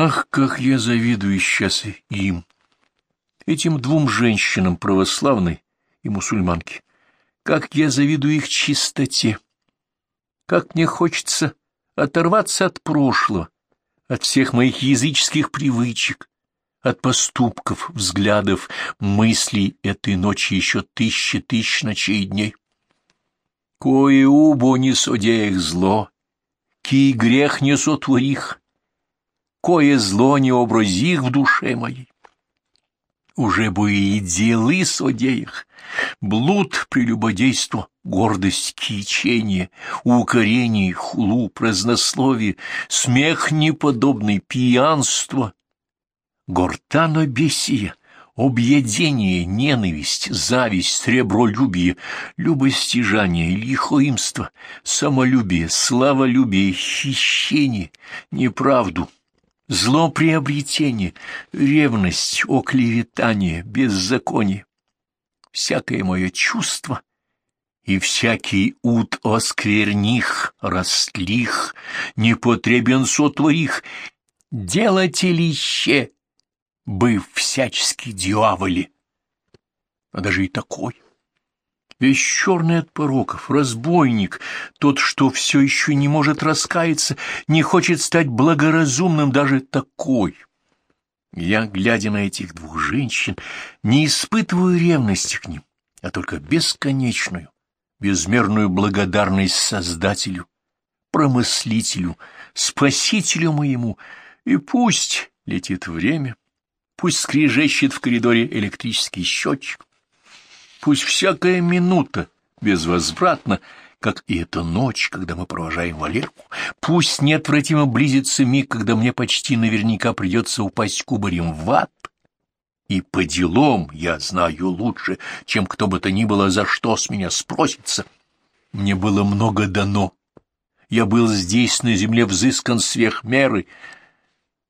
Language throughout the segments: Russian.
Ах, как я завидую сейчас им, этим двум женщинам православной и мусульманки. Как я завидую их чистоте. Как мне хочется оторваться от прошлого, от всех моих языческих привычек, от поступков, взглядов, мыслей этой ночи еще тысячи тысяч ночей и дней. Кое убо не судеях зло, ки грех не сотворих, кое зло не образих в душе моей. Уже бы и делы судеях, блуд прелюбодейство, гордость кичение, укорение, хулу, празднословие, смех неподобный, пьянство, гортанобесие, объедение, ненависть, зависть, сребролюбие, любостяжание, лихоимство, самолюбие, славолюбие, хищение, неправду, злоприобретение, ревность, оклеветание, беззаконие. Всякое мое чувство и всякий ут оскверних, растлих, непотребен сотворих, делателище, быв всячески дьяволи. А даже и такой. Весь черный от пороков, разбойник, тот, что все еще не может раскаяться, не хочет стать благоразумным, даже такой. Я, глядя на этих двух женщин, не испытываю ревности к ним, а только бесконечную, безмерную благодарность Создателю, Промыслителю, Спасителю моему, и пусть летит время, пусть скрежещет в коридоре электрический счетчик, пусть всякая минута безвозвратно, как и эта ночь, когда мы провожаем Валерку, пусть неотвратимо близится миг, когда мне почти наверняка придется упасть кубарем в ад, и по делам я знаю лучше, чем кто бы то ни было, за что с меня спросится. Мне было много дано. Я был здесь, на земле, взыскан сверх меры,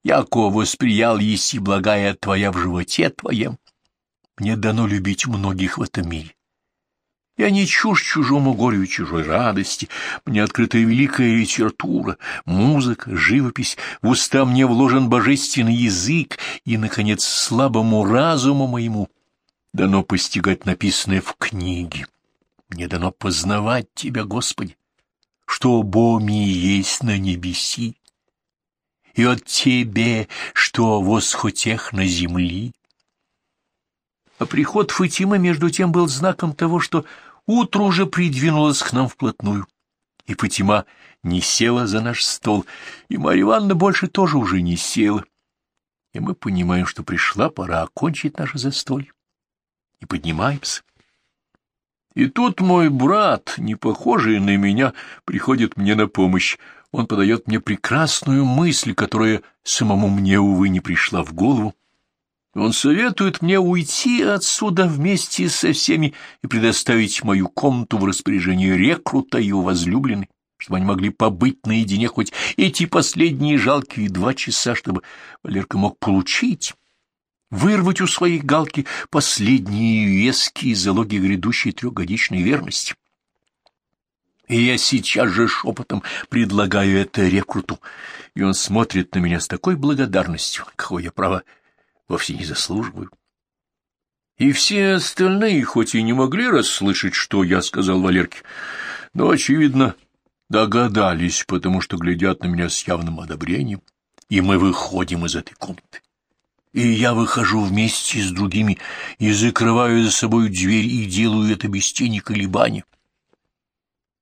яко восприял еси благая твоя в животе твоем. Мне дано любить многих в этом мире. Я не чушь чужому горю и чужой радости. Мне открыта великая литература, музыка, живопись. В уста мне вложен божественный язык, и, наконец, слабому разуму моему дано постигать написанное в книге. Мне дано познавать Тебя, Господи, что боми есть на небеси, и от тебе, что восхотех на земли. А приход Фатима, между тем, был знаком того, что утро уже придвинулось к нам вплотную, и Фатима не села за наш стол, и Марья Ивановна больше тоже уже не села, и мы понимаем, что пришла пора окончить наше застолье, и поднимаемся. И тут мой брат, не похожий на меня, приходит мне на помощь. Он подает мне прекрасную мысль, которая самому мне, увы, не пришла в голову. Он советует мне уйти отсюда вместе со всеми и предоставить мою комнату в распоряжение рекрута и его возлюбленной, чтобы они могли побыть наедине хоть эти последние жалкие два часа, чтобы Валерка мог получить, вырвать у своей галки последние веские залоги грядущей трехгодичной верности. И я сейчас же шепотом предлагаю это рекруту, и он смотрит на меня с такой благодарностью, какой я, право, вовсе не заслуживаю. И все остальные, хоть и не могли расслышать, что я сказал Валерке, но, очевидно, догадались, потому что глядят на меня с явным одобрением, и мы выходим из этой комнаты. И я выхожу вместе с другими и закрываю за собой дверь и делаю это без тени колебания.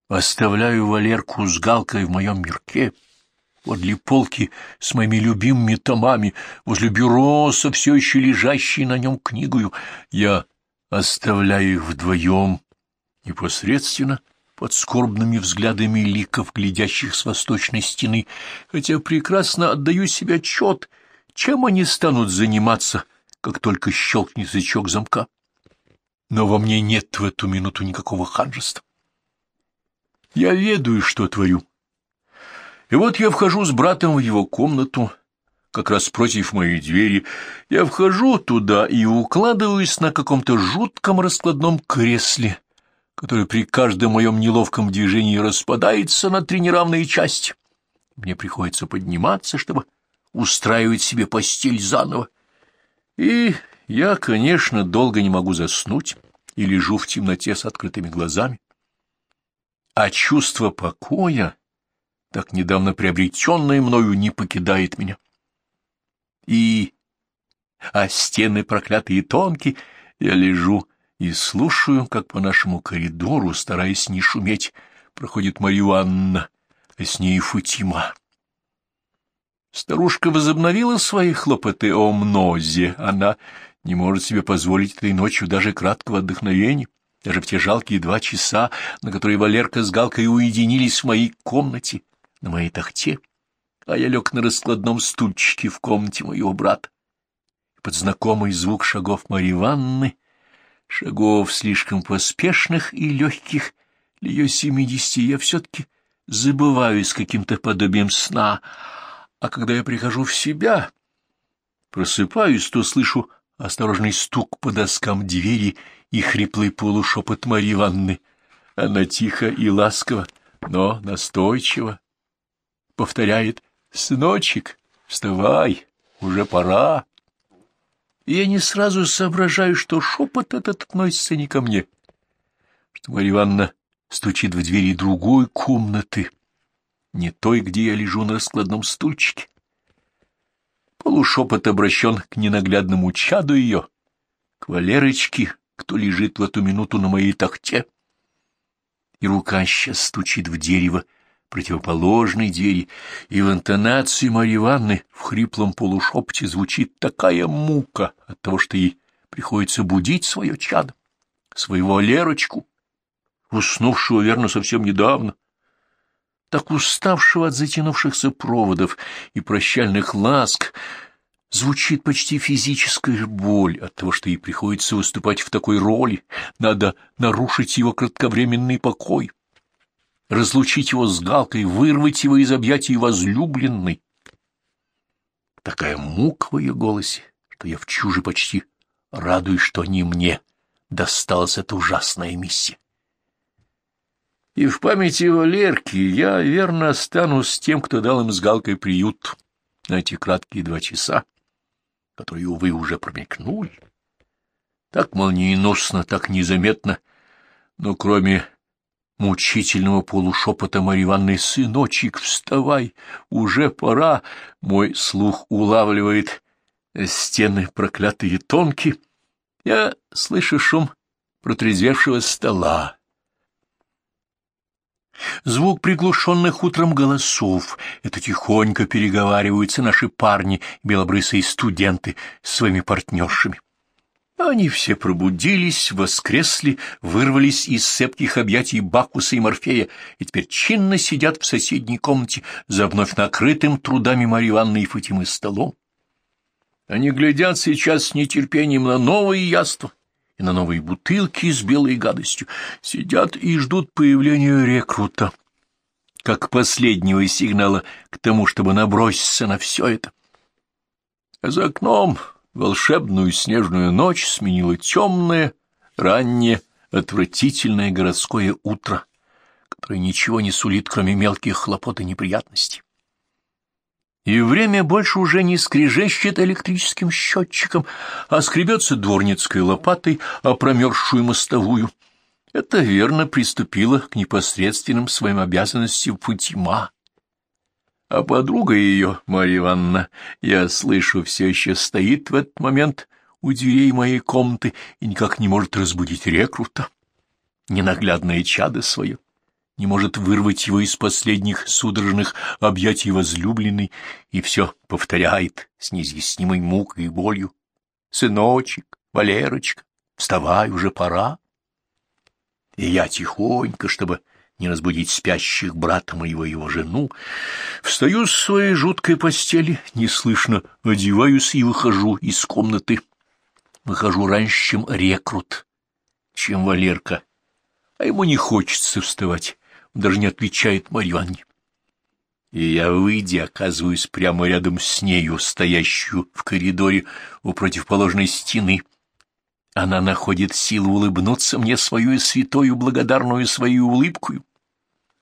Оставляю Валерку с галкой в моем мирке, подле полки с моими любимыми томами, возле бюро со все еще лежащей на нем книгою. Я оставляю их вдвоем, непосредственно под скорбными взглядами ликов, глядящих с восточной стены, хотя прекрасно отдаю себе отчет, чем они станут заниматься, как только щелкнет язычок замка. Но во мне нет в эту минуту никакого ханжества. Я ведаю, что творю. И вот я вхожу с братом в его комнату, как раз против моей двери. Я вхожу туда и укладываюсь на каком-то жутком раскладном кресле, которое при каждом моем неловком движении распадается на три неравные части. Мне приходится подниматься, чтобы устраивать себе постель заново. И я, конечно, долго не могу заснуть и лежу в темноте с открытыми глазами. А чувство покоя, так недавно приобретенное мною, не покидает меня. И... А стены проклятые тонкие, я лежу и слушаю, как по нашему коридору, стараясь не шуметь, проходит Марья Анна, а с ней Фатима. Старушка возобновила свои хлопоты о мнозе. Она не может себе позволить этой ночью даже краткого отдохновения, даже в те жалкие два часа, на которые Валерка с Галкой уединились в моей комнате, на моей тахте, а я лег на раскладном стульчике в комнате моего брата. Под знакомый звук шагов Марьи Ивановны, шагов слишком поспешных и легких для ее семидесяти, я все-таки забываю с каким-то подобием сна, а когда я прихожу в себя, просыпаюсь, то слышу осторожный стук по доскам двери и хриплый полушепот Марьи Ивановны. Она тихо и ласково, но настойчиво повторяет «Сыночек, вставай, уже пора». Я не сразу соображаю, что шепот этот относится не ко мне, что Марья Ивановна стучит в двери другой комнаты, не той, где я лежу на раскладном стульчике. Полушепот обращен к ненаглядному чаду ее, к Валерочке, кто лежит в эту минуту на моей тахте. И рука сейчас стучит в дерево противоположной двери, и в интонации Марьи Ивановны в хриплом полушепоте звучит такая мука от того, что ей приходится будить свое чадо, своего Валерочку, уснувшего, верно, совсем недавно, так уставшего от затянувшихся проводов и прощальных ласк, звучит почти физическая боль от того, что ей приходится выступать в такой роли, надо нарушить его кратковременный покой, разлучить его с Галкой, вырвать его из объятий возлюбленной. Такая мука в ее голосе, что я в чуже почти радуюсь, что не мне досталась эта ужасная миссия. И в памяти Валерки я верно останусь тем, кто дал им с Галкой приют на эти краткие два часа, которые, увы, уже промелькнули. Так молниеносно, так незаметно, но кроме мучительного полушепота Марьи Ивановны «Сыночек, вставай, уже пора!» Мой слух улавливает стены проклятые тонкие. Я слышу шум протрезвевшего стола, Звук приглушенных утром голосов — это тихонько переговариваются наши парни, белобрысые студенты, с своими партнершами. Они все пробудились, воскресли, вырвались из цепких объятий Бакуса и Морфея и теперь чинно сидят в соседней комнате за вновь накрытым трудами Марьи Ивановны и Фатимы столом. Они глядят сейчас с нетерпением на новые яства, и на новые бутылки с белой гадостью, сидят и ждут появления рекрута, как последнего сигнала к тому, чтобы наброситься на все это. А за окном волшебную снежную ночь сменило темное, раннее, отвратительное городское утро, которое ничего не сулит, кроме мелких хлопот и неприятностей и время больше уже не скрежещет электрическим счетчиком, а скребется дворницкой лопатой о промерзшую мостовую. Это верно приступила к непосредственным своим обязанностям Фатима. А подруга ее, Марья Ивановна, я слышу, все еще стоит в этот момент у дверей моей комнаты и никак не может разбудить рекрута, ненаглядное чадо свое не может вырвать его из последних судорожных объятий возлюбленной, и все повторяет с неизъяснимой мукой и болью. «Сыночек, Валерочка, вставай, уже пора!» И я тихонько, чтобы не разбудить спящих брата моего и его жену, встаю с своей жуткой постели, неслышно одеваюсь и выхожу из комнаты. Выхожу раньше, чем рекрут, чем Валерка, а ему не хочется вставать даже не отвечает Ивановне. И я, выйдя, оказываюсь прямо рядом с нею, стоящую в коридоре у противоположной стены. Она находит силу улыбнуться мне свою святою благодарную свою улыбкою.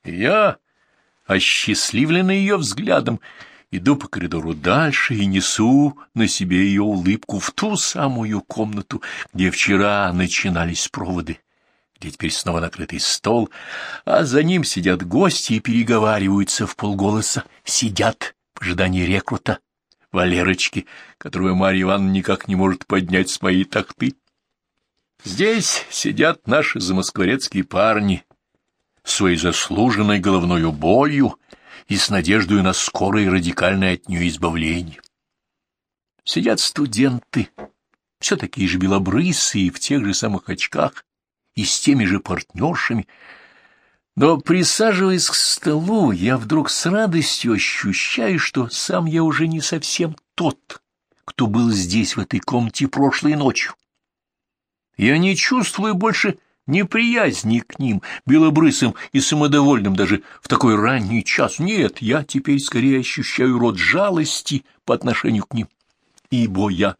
Я, осчастливленный ее взглядом, Иду по коридору дальше и несу на себе ее улыбку в ту самую комнату, где вчера начинались проводы, где теперь снова накрытый стол, а за ним сидят гости и переговариваются в полголоса, сидят в ожидании рекрута, Валерочки, которую Марья Ивановна никак не может поднять с моей тахты. Здесь сидят наши замоскворецкие парни, своей заслуженной головной болью и с надеждой на скорое и радикальное от нее избавление. Сидят студенты, все такие же белобрысые, в тех же самых очках и с теми же партнершами, но, присаживаясь к столу, я вдруг с радостью ощущаю, что сам я уже не совсем тот, кто был здесь, в этой комнате, прошлой ночью. Я не чувствую больше неприязни к ним, белобрысым и самодовольным даже в такой ранний час. Нет, я теперь скорее ощущаю род жалости по отношению к ним, ибо я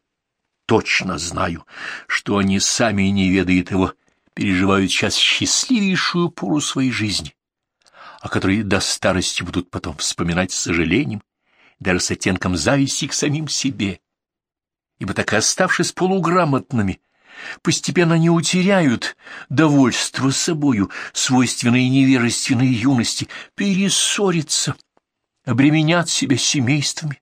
точно знаю, что они сами не ведают его, переживают сейчас счастливейшую пору своей жизни, о которой до старости будут потом вспоминать с сожалением, даже с оттенком зависти к самим себе, ибо так и оставшись полуграмотными, Постепенно они утеряют довольство собою, свойственное невежественной юности, перессорятся, обременят себя семействами,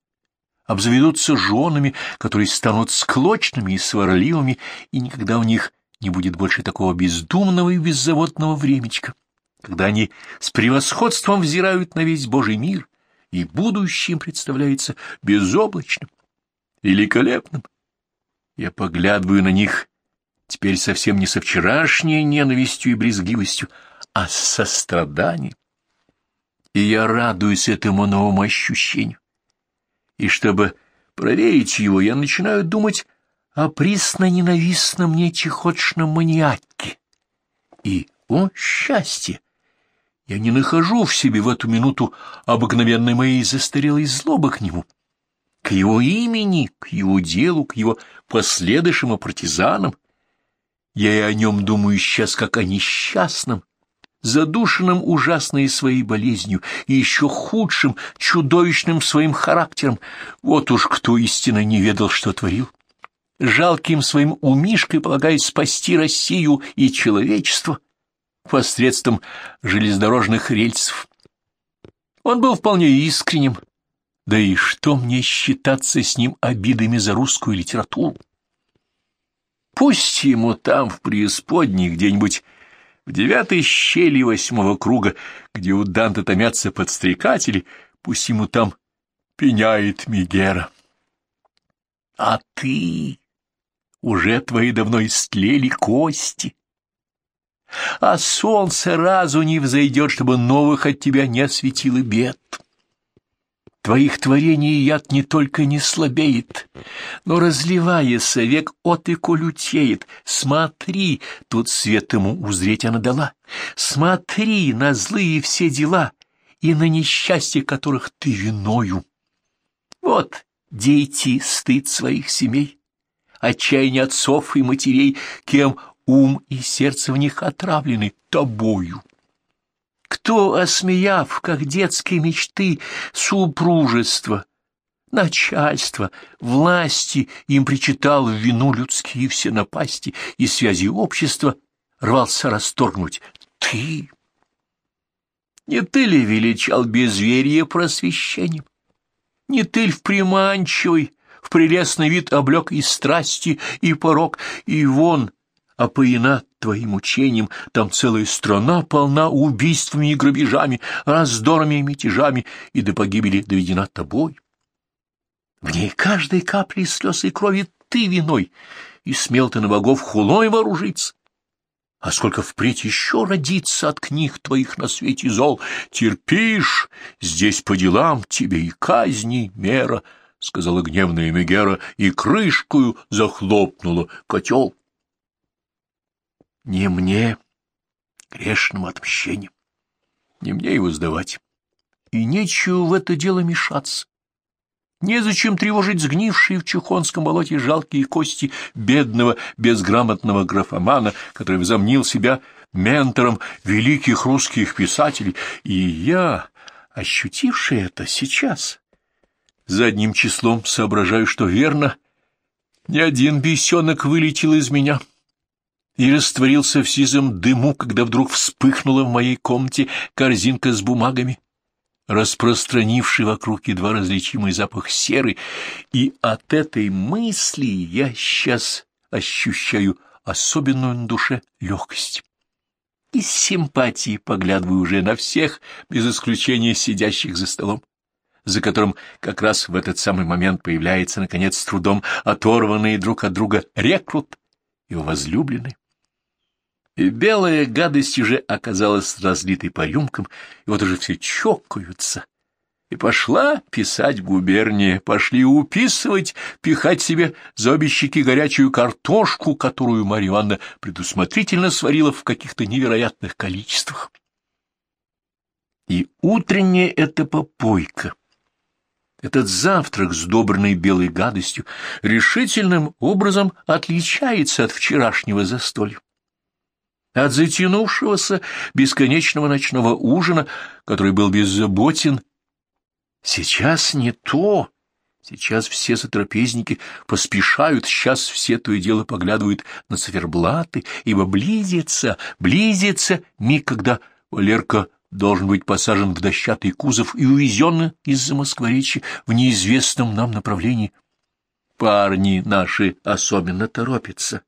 обзаведутся женами, которые станут склочными и сварливыми, и никогда у них не будет больше такого бездумного и беззаботного времечка, когда они с превосходством взирают на весь Божий мир, и будущее им представляется безоблачным, великолепным. Я поглядываю на них теперь совсем не со вчерашней ненавистью и брезгливостью, а с состраданием. И я радуюсь этому новому ощущению. И чтобы проверить его, я начинаю думать о присно-ненавистном мне чехотшном маньяке. И, о счастье! Я не нахожу в себе в эту минуту обыкновенной моей застарелой злобы к нему, к его имени, к его делу, к его последующим и партизанам, я и о нем думаю сейчас как о несчастном, задушенном ужасной своей болезнью и еще худшим, чудовищным своим характером. Вот уж кто истинно не ведал, что творил. Жалким своим умишкой полагаясь спасти Россию и человечество посредством железнодорожных рельсов. Он был вполне искренним, да и что мне считаться с ним обидами за русскую литературу? Пусть ему там, в преисподней, где-нибудь в девятой щели восьмого круга, где у Данте томятся подстрекатели, пусть ему там пеняет Мегера. А ты... Уже твои давно истлели кости. А солнце разу не взойдет, чтобы новых от тебя не осветило бед. Твоих творений яд не только не слабеет, но, разливаясь, век от и колютеет. Смотри, тут свет ему узреть она дала. Смотри на злые все дела и на несчастья, которых ты виною. Вот дети стыд своих семей, отчаяние отцов и матерей, кем ум и сердце в них отравлены тобою. Кто, осмеяв, как детские мечты, супружество, начальство, власти, им причитал в вину людские все напасти и связи общества, рвался расторгнуть? Ты! Не ты ли величал безверие просвещением? Не ты ли в приманчивый, в прелестный вид облек и страсти, и порог, и вон опоена твоим учением, там целая страна полна убийствами и грабежами, раздорами и мятежами, и до погибели доведена тобой. В ней каждой капли слез и крови ты виной, и смел ты на богов хулой вооружиться. А сколько впредь еще родится от книг твоих на свете зол, терпишь, здесь по делам тебе и казни мера, — сказала гневная Мегера, и крышкою захлопнула котел. Не мне, грешному отмщению, не мне его сдавать. И нечего в это дело мешаться. Незачем тревожить сгнившие в Чухонском болоте жалкие кости бедного, безграмотного графомана, который возомнил себя ментором великих русских писателей. И я, ощутивший это сейчас, задним числом соображаю, что верно, ни один бесенок вылетел из меня и растворился в сизом дыму, когда вдруг вспыхнула в моей комнате корзинка с бумагами, распространивший вокруг едва различимый запах серы, и от этой мысли я сейчас ощущаю особенную на душе легкость. И с симпатией поглядываю уже на всех, без исключения сидящих за столом, за которым как раз в этот самый момент появляется, наконец, с трудом оторванные друг от друга рекрут, его возлюбленный. И белая гадость уже оказалась разлитой по рюмкам, и вот уже все чокаются. И пошла писать губерния, пошли уписывать, пихать себе за обе щеки горячую картошку, которую Марья Ивановна предусмотрительно сварила в каких-то невероятных количествах. И утренняя эта попойка, этот завтрак, сдобренный белой гадостью, решительным образом отличается от вчерашнего застолья от затянувшегося бесконечного ночного ужина, который был беззаботен. Сейчас не то. Сейчас все сотрапезники поспешают, сейчас все то и дело поглядывают на циферблаты, ибо близится, близится миг, когда Валерка должен быть посажен в дощатый кузов и увезен из-за Москворечья в неизвестном нам направлении. Парни наши особенно торопятся.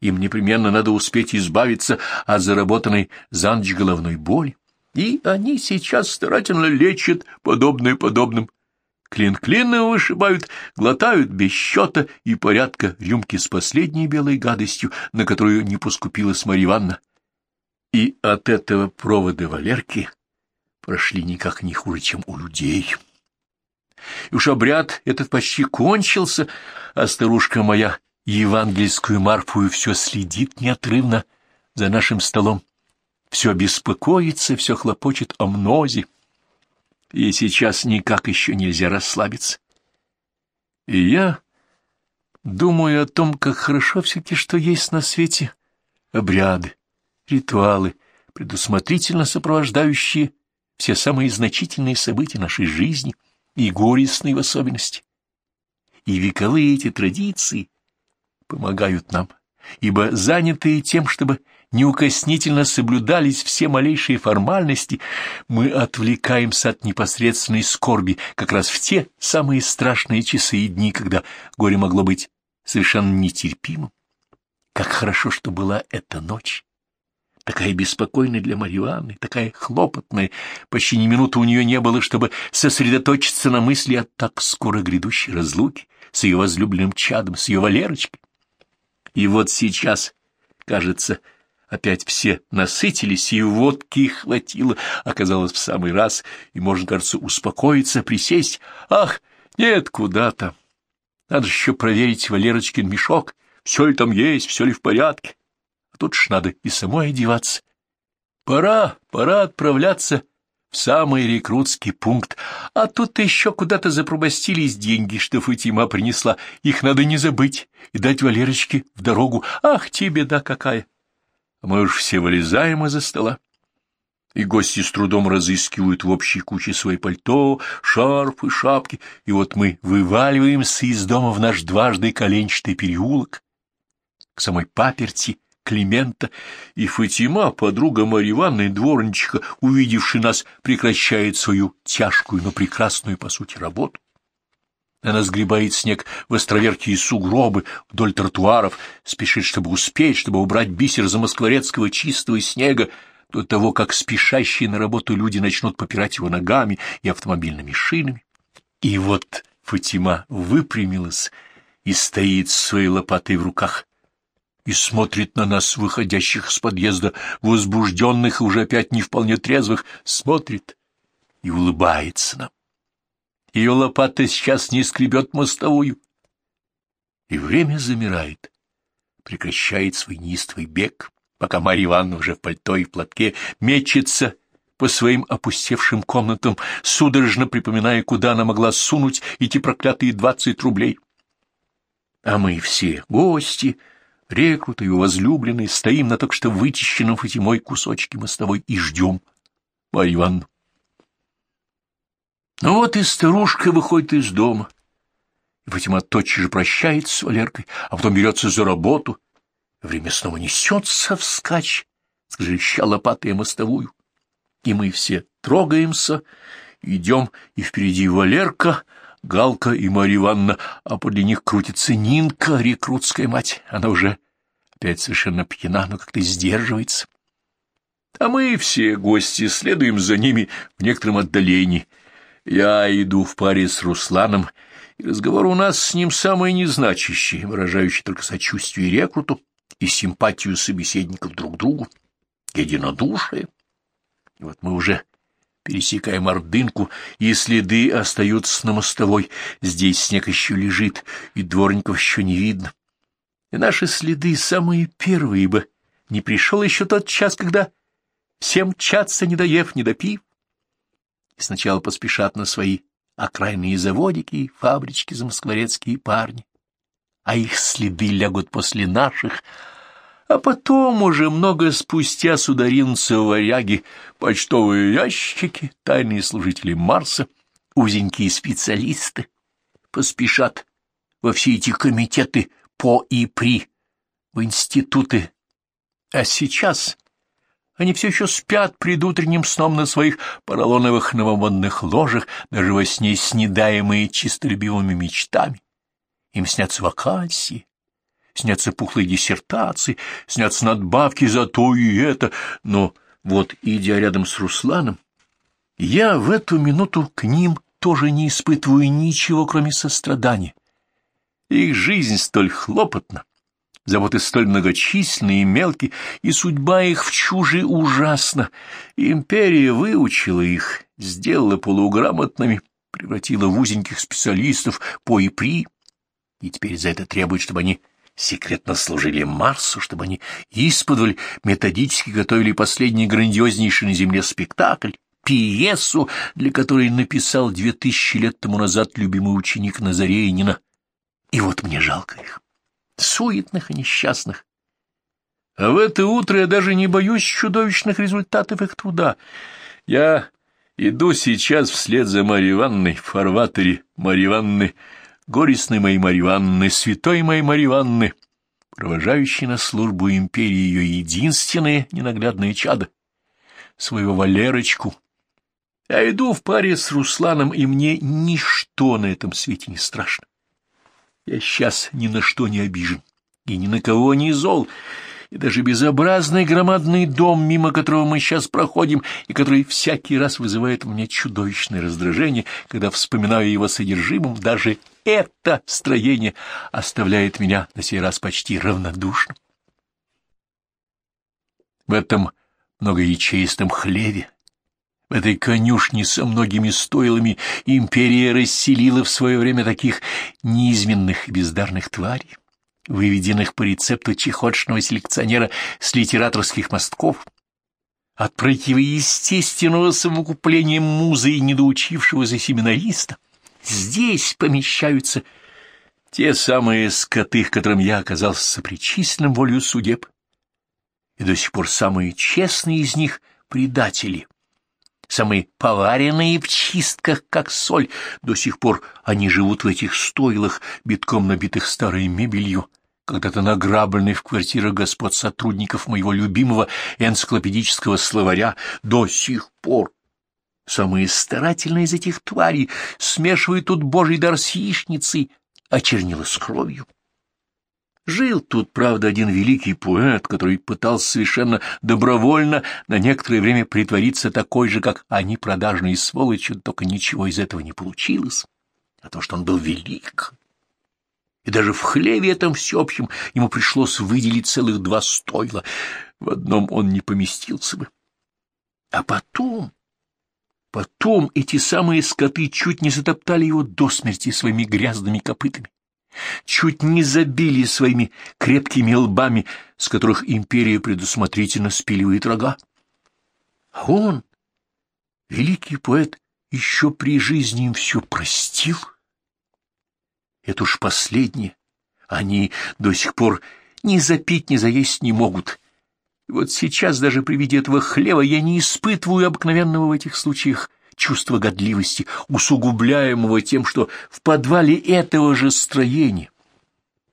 Им непременно надо успеть избавиться от заработанной за ночь головной боли. И они сейчас старательно лечат подобное подобным. Клин клина вышибают, глотают без счета и порядка рюмки с последней белой гадостью, на которую не поскупилась Марья Ивановна. И от этого провода Валерки прошли никак не хуже, чем у людей. И уж обряд этот почти кончился, а старушка моя евангельскую Марфую все следит неотрывно за нашим столом, все беспокоится, все хлопочет о мнозе, и сейчас никак еще нельзя расслабиться. И я думаю о том, как хорошо все-таки, что есть на свете обряды, ритуалы, предусмотрительно сопровождающие все самые значительные события нашей жизни и горестные в особенности. И вековые эти традиции помогают нам, ибо занятые тем, чтобы неукоснительно соблюдались все малейшие формальности, мы отвлекаемся от непосредственной скорби как раз в те самые страшные часы и дни, когда горе могло быть совершенно нетерпимым. Как хорошо, что была эта ночь! Такая беспокойная для Марьи Ивановны, такая хлопотная, почти ни минуты у нее не было, чтобы сосредоточиться на мысли о так скоро грядущей разлуке с ее возлюбленным чадом, с ее Валерочкой. И вот сейчас, кажется, опять все насытились, и водки хватило, оказалось в самый раз, и можно, кажется, успокоиться, присесть. Ах, нет, куда то Надо еще проверить Валерочкин мешок, все ли там есть, все ли в порядке. А тут ж надо и самой одеваться. Пора, пора отправляться в самый рекрутский пункт, а тут еще куда-то запробастились деньги, что Фатима принесла. Их надо не забыть и дать Валерочке в дорогу. Ах, тебе беда какая! Мы уж все вылезаем из-за стола. И гости с трудом разыскивают в общей куче свои пальто, шарфы, шапки, и вот мы вываливаемся из дома в наш дважды коленчатый переулок, к самой паперти, Климента, и Фатима, подруга Марьи Ивановны, дворничиха, увидевши нас, прекращает свою тяжкую, но прекрасную, по сути, работу. Она сгребает снег в островерхие сугробы вдоль тротуаров, спешит, чтобы успеть, чтобы убрать бисер за москворецкого чистого снега, до того, как спешащие на работу люди начнут попирать его ногами и автомобильными шинами. И вот Фатима выпрямилась и стоит с своей лопатой в руках, и смотрит на нас, выходящих с подъезда, возбужденных и уже опять не вполне трезвых, смотрит и улыбается нам. Ее лопата сейчас не скребет мостовую. И время замирает, прекращает свой неистовый бег, пока Марья Ивановна уже в пальто и в платке мечется по своим опустевшим комнатам, судорожно припоминая, куда она могла сунуть эти проклятые двадцать рублей. А мы все гости — рекрута, его возлюбленный, стоим на только что вычищенном Фатимой кусочке мостовой и ждем Марью Ивановну. Ну вот и старушка выходит из дома. И Фатима тотчас же прощается с Валеркой, а потом берется за работу. Время снова несется вскачь, сгреща лопатой мостовую. И мы все трогаемся, идем, и впереди Валерка, Галка и Марья Ивановна, а подле них крутится Нинка, рекрутская мать. Она уже опять совершенно пьяна, но как-то сдерживается. А мы все гости следуем за ними в некотором отдалении. Я иду в паре с Русланом, и разговор у нас с ним самый незначащий, выражающий только сочувствие рекруту и симпатию собеседников друг к другу, единодушие. И вот мы уже пересекаем Ордынку, и следы остаются на мостовой. Здесь снег еще лежит, и дворников еще не видно. И наши следы самые первые, ибо не пришел еще тот час, когда всем мчатся, не доев, не допив. И сначала поспешат на свои окраинные заводики и фабрички замоскворецкие парни, а их следы лягут после наших, а потом уже много спустя сударинцы варяги, почтовые ящики, тайные служители Марса, узенькие специалисты поспешат во все эти комитеты по и при, в институты. А сейчас они все еще спят предутренним сном на своих поролоновых новомодных ложах, даже во сне снедаемые чистолюбивыми мечтами. Им снятся вакансии, снятся пухлые диссертации, снятся надбавки за то и это, но вот, идя рядом с Русланом, я в эту минуту к ним тоже не испытываю ничего, кроме сострадания. Их жизнь столь хлопотна, Заботы столь многочисленные и мелкие, и судьба их в чуже ужасна. Империя выучила их, сделала полуграмотными, превратила в узеньких специалистов по и при, и теперь за это требует, чтобы они секретно служили Марсу, чтобы они исподволь методически готовили последний грандиознейший на Земле спектакль, пьесу, для которой написал две тысячи лет тому назад любимый ученик Назарейнина. И вот мне жалко их суетных и несчастных. А в это утро я даже не боюсь чудовищных результатов их труда. Я иду сейчас вслед за Марьей Ивановной в фарватере Марьи Ивановны, горестной моей Марьи Ивановны, святой моей Марьи провожающей на службу империи ее единственное ненаглядное чадо, своего Валерочку. Я иду в паре с Русланом, и мне ничто на этом свете не страшно. Я сейчас ни на что не обижен и ни на кого не зол, и даже безобразный громадный дом, мимо которого мы сейчас проходим, и который всякий раз вызывает у меня чудовищное раздражение, когда вспоминаю его содержимым, даже это строение оставляет меня на сей раз почти равнодушным. В этом многоячеистом хлеве в этой конюшне со многими стойлами империя расселила в свое время таких низменных и бездарных тварей, выведенных по рецепту чехотшного селекционера с литераторских мостков, от противоестественного совокупления музы и недоучившегося семинариста. Здесь помещаются те самые скоты, к которым я оказался сопричисленным волею судеб, и до сих пор самые честные из них — предатели — самые поваренные в чистках, как соль. До сих пор они живут в этих стойлах, битком набитых старой мебелью, когда-то награбленной в квартирах господ сотрудников моего любимого энциклопедического словаря. До сих пор самые старательные из этих тварей смешивают тут божий дар с яичницей, а с кровью. Жил тут, правда, один великий поэт, который пытался совершенно добровольно на некоторое время притвориться такой же, как они, продажные сволочи, только ничего из этого не получилось. А то, что он был велик. И даже в хлеве этом всеобщем ему пришлось выделить целых два стойла. В одном он не поместился бы. А потом... Потом эти самые скоты чуть не затоптали его до смерти своими грязными копытами чуть не забили своими крепкими лбами, с которых империя предусмотрительно спиливает рога. А он, великий поэт, еще при жизни им все простил. Это уж последнее. Они до сих пор ни запить, ни заесть не могут. И вот сейчас даже при виде этого хлеба я не испытываю обыкновенного в этих случаях чувство годливости, усугубляемого тем, что в подвале этого же строения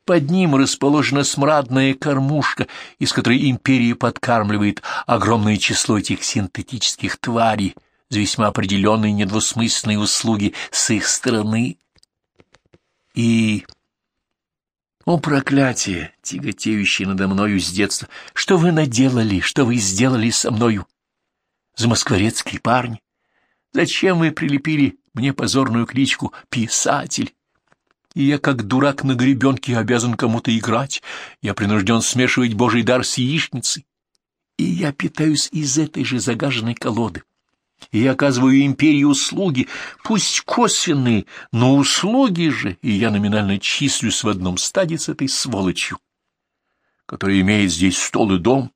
под ним расположена смрадная кормушка, из которой империя подкармливает огромное число этих синтетических тварей за весьма определенные недвусмысленные услуги с их стороны. И... О, проклятие, тяготеющее надо мною с детства! Что вы наделали, что вы сделали со мною? Замоскворецкие парни! Зачем вы прилепили мне позорную кличку «Писатель»? и я, как дурак на гребенке, обязан кому-то играть. Я принужден смешивать божий дар с яичницей. И я питаюсь из этой же загаженной колоды. И я оказываю империи услуги, пусть косвенные, но услуги же, и я номинально числюсь в одном стаде с этой сволочью, которая имеет здесь стол и дом,